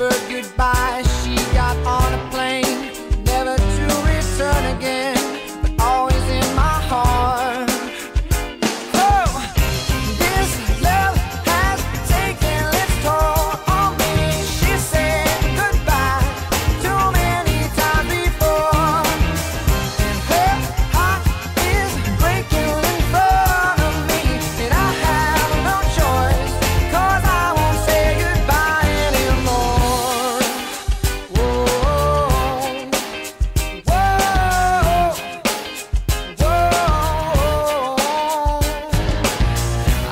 her goodbye, she